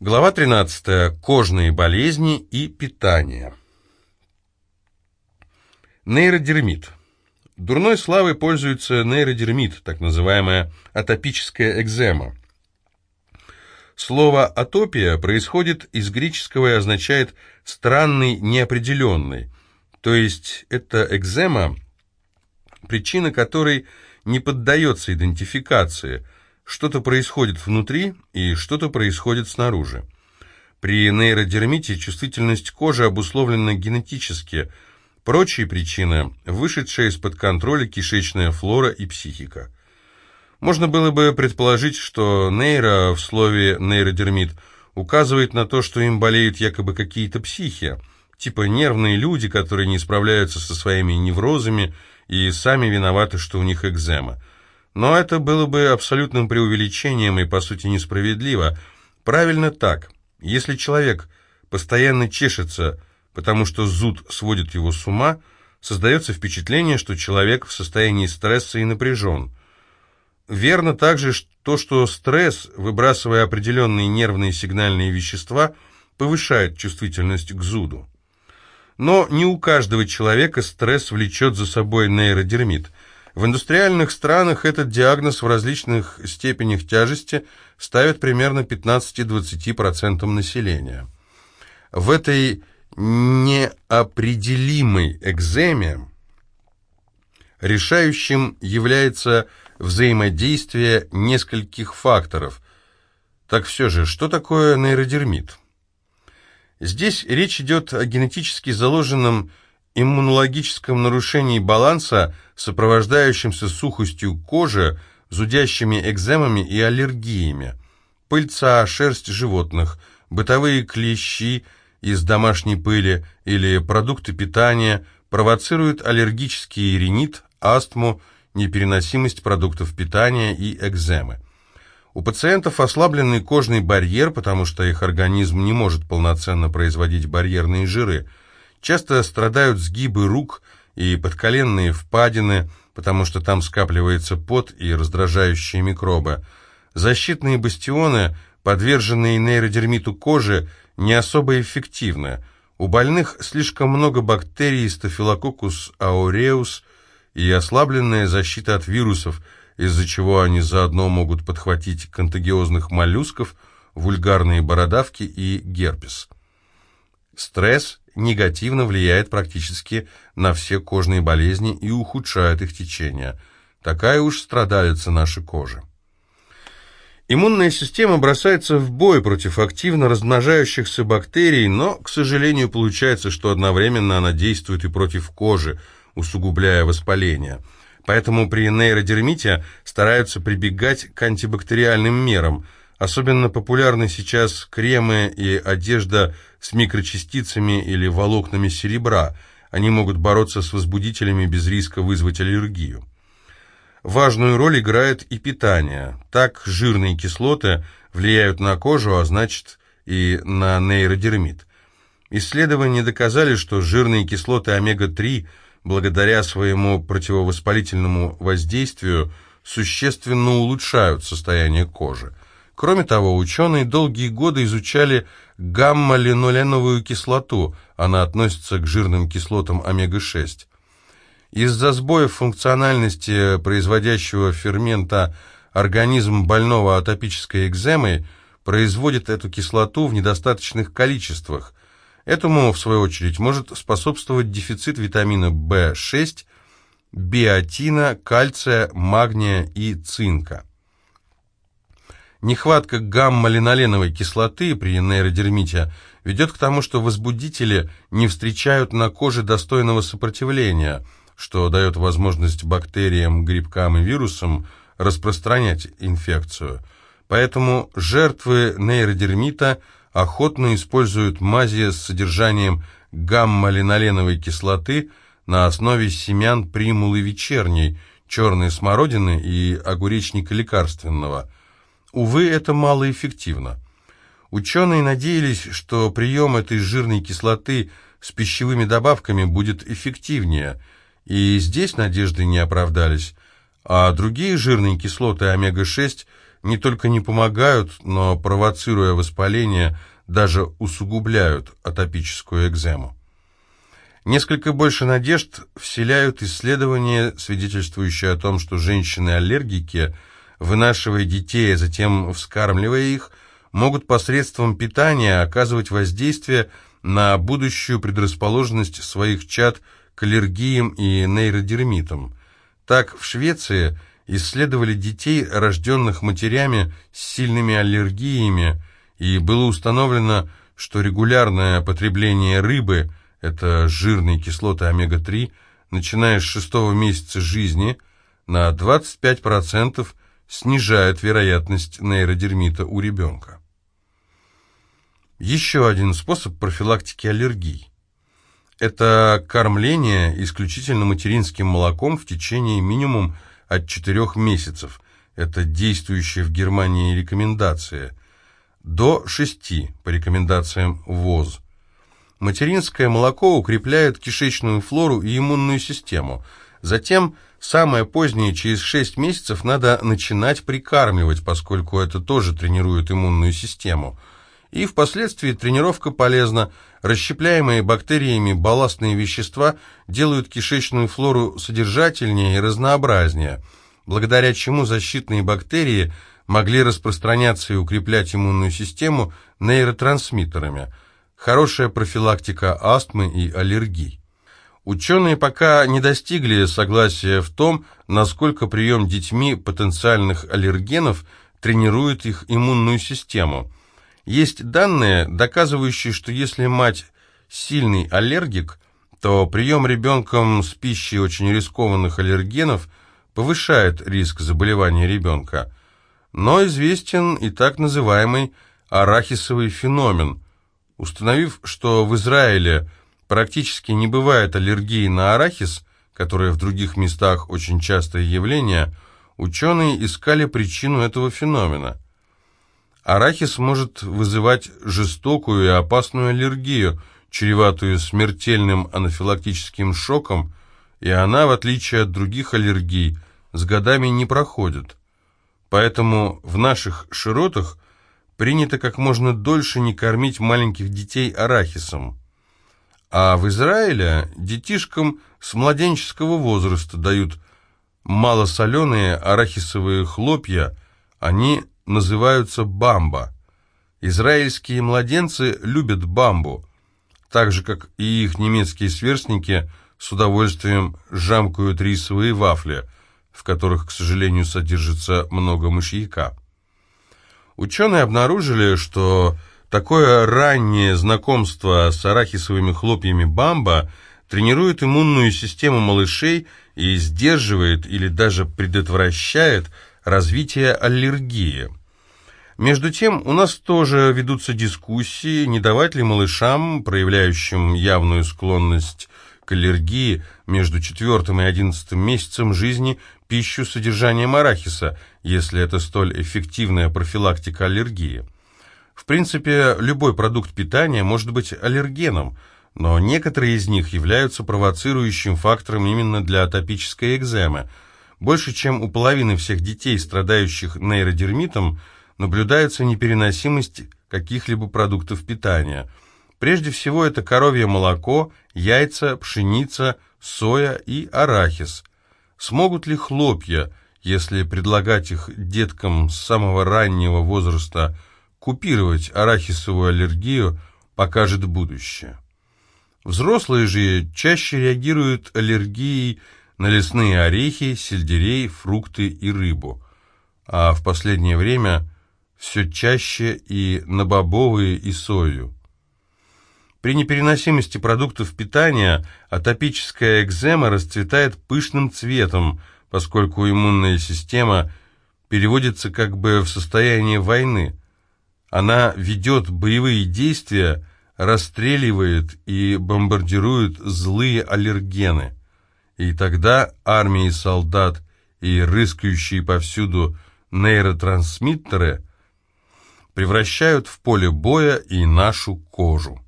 Глава 13. Кожные болезни и питание. Нейродермит. Дурной славой пользуется нейродермит, так называемая атопическая экзема. Слово «атопия» происходит из греческого и означает «странный, неопределенный», то есть это экзема, причина которой не поддается идентификации – что-то происходит внутри и что-то происходит снаружи. При нейродермите чувствительность кожи обусловлена генетически. Прочие причины – вышедшая из-под контроля кишечная флора и психика. Можно было бы предположить, что нейро в слове нейродермит указывает на то, что им болеют якобы какие-то психи, типа нервные люди, которые не справляются со своими неврозами и сами виноваты, что у них экзема. Но это было бы абсолютным преувеличением и, по сути, несправедливо. Правильно так. Если человек постоянно чешется, потому что зуд сводит его с ума, создается впечатление, что человек в состоянии стресса и напряжен. Верно также то, что стресс, выбрасывая определенные нервные сигнальные вещества, повышает чувствительность к зуду. Но не у каждого человека стресс влечет за собой нейродермит – в индустриальных странах этот диагноз в различных степенях тяжести ставят примерно 15-20% населения. В этой неопределимой экземе решающим является взаимодействие нескольких факторов. Так все же, что такое нейродермит? Здесь речь идет о генетически заложенном иммунологическом нарушении баланса, сопровождающемся сухостью кожи, зудящими экземами и аллергиями, пыльца, шерсть животных, бытовые клещи из домашней пыли или продукты питания провоцируют аллергический ринит, астму, непереносимость продуктов питания и экземы. У пациентов ослабленный кожный барьер, потому что их организм не может полноценно производить барьерные жиры – Часто страдают сгибы рук и подколенные впадины, потому что там скапливается пот и раздражающие микробы. Защитные бастионы, подверженные нейродермиту кожи, не особо эффективны. У больных слишком много бактерий Staphylococcus aureus и ослабленная защита от вирусов, из-за чего они заодно могут подхватить контагиозных моллюсков, вульгарные бородавки и герпес. Стресс негативно влияет практически на все кожные болезни и ухудшает их течение. Такая уж страдалица нашей кожи. Иммунная система бросается в бой против активно размножающихся бактерий, но, к сожалению, получается, что одновременно она действует и против кожи, усугубляя воспаление. Поэтому при нейродермите стараются прибегать к антибактериальным мерам – Особенно популярны сейчас кремы и одежда с микрочастицами или волокнами серебра. Они могут бороться с возбудителями без риска вызвать аллергию. Важную роль играет и питание. Так жирные кислоты влияют на кожу, а значит и на нейродермит. Исследования доказали, что жирные кислоты омега-3 благодаря своему противовоспалительному воздействию существенно улучшают состояние кожи. Кроме того, ученые долгие годы изучали гамма-линоленовую кислоту, она относится к жирным кислотам омега-6. Из-за сбоев функциональности производящего фермента организм больного атопической экземой производит эту кислоту в недостаточных количествах. Этому, в свою очередь, может способствовать дефицит витамина В6, биотина, кальция, магния и цинка. Нехватка гамма-линоленовой кислоты при нейродермите ведет к тому, что возбудители не встречают на коже достойного сопротивления, что дает возможность бактериям, грибкам и вирусам распространять инфекцию. Поэтому жертвы нейродермита охотно используют мази с содержанием гамма-линоленовой кислоты на основе семян примулы вечерней, черной смородины и огуречника лекарственного – Увы, это малоэффективно. Ученые надеялись, что прием этой жирной кислоты с пищевыми добавками будет эффективнее, и здесь надежды не оправдались, а другие жирные кислоты омега-6 не только не помогают, но, провоцируя воспаление, даже усугубляют атопическую экзему. Несколько больше надежд вселяют исследования, свидетельствующие о том, что женщины-аллергики, вынашивая детей, а затем вскармливая их, могут посредством питания оказывать воздействие на будущую предрасположенность своих чад к аллергиям и нейродермитам. Так, в Швеции исследовали детей, рожденных матерями с сильными аллергиями, и было установлено, что регулярное потребление рыбы, это жирные кислоты омега-3, начиная с шестого месяца жизни, на 25% снижает вероятность нейродермита у ребенка. Еще один способ профилактики аллергий. Это кормление исключительно материнским молоком в течение минимум от 4 месяцев. Это действующая в Германии рекомендация. До 6 по рекомендациям ВОЗ. Материнское молоко укрепляет кишечную флору и иммунную систему. Затем, самое позднее, через 6 месяцев, надо начинать прикармливать, поскольку это тоже тренирует иммунную систему – и впоследствии тренировка полезна. Расщепляемые бактериями балластные вещества делают кишечную флору содержательнее и разнообразнее, благодаря чему защитные бактерии могли распространяться и укреплять иммунную систему нейротрансмиттерами. Хорошая профилактика астмы и аллергий. Ученые пока не достигли согласия в том, насколько прием детьми потенциальных аллергенов тренирует их иммунную систему – есть данные, доказывающие, что если мать сильный аллергик, то прием ребенком с пищей очень рискованных аллергенов повышает риск заболевания ребенка. Но известен и так называемый арахисовый феномен. Установив, что в Израиле практически не бывает аллергии на арахис, которая в других местах очень частое явление, ученые искали причину этого феномена – Арахис может вызывать жестокую и опасную аллергию, чреватую смертельным анафилактическим шоком, и она, в отличие от других аллергий, с годами не проходит. Поэтому в наших широтах принято как можно дольше не кормить маленьких детей арахисом. А в Израиле детишкам с младенческого возраста дают малосоленые арахисовые хлопья, они называются бамба. Израильские младенцы любят бамбу, так же, как и их немецкие сверстники с удовольствием жамкают рисовые вафли, в которых, к сожалению, содержится много мышьяка. Ученые обнаружили, что такое раннее знакомство с арахисовыми хлопьями бамба тренирует иммунную систему малышей и сдерживает или даже предотвращает развития аллергии. Между тем, у нас тоже ведутся дискуссии, не давать ли малышам, проявляющим явную склонность к аллергии между четвертым и одиннадцатым месяцем жизни, пищу с содержанием арахиса, если это столь эффективная профилактика аллергии. В принципе, любой продукт питания может быть аллергеном, но некоторые из них являются провоцирующим фактором именно для атопической экземы – больше, чем у половины всех детей, страдающих нейродермитом, наблюдается непереносимость каких-либо продуктов питания. Прежде всего это коровье молоко, яйца, пшеница, соя и арахис. Смогут ли хлопья, если предлагать их деткам с самого раннего возраста, купировать арахисовую аллергию, покажет будущее. Взрослые же чаще реагируют аллергией на лесные орехи, сельдерей, фрукты и рыбу, а в последнее время все чаще и на бобовые и сою. При непереносимости продуктов питания атопическая экзема расцветает пышным цветом, поскольку иммунная система переводится как бы в состояние войны. Она ведет боевые действия, расстреливает и бомбардирует злые аллергены. И тогда армии солдат и рыскающие повсюду нейротрансмиттеры превращают в поле боя и нашу кожу.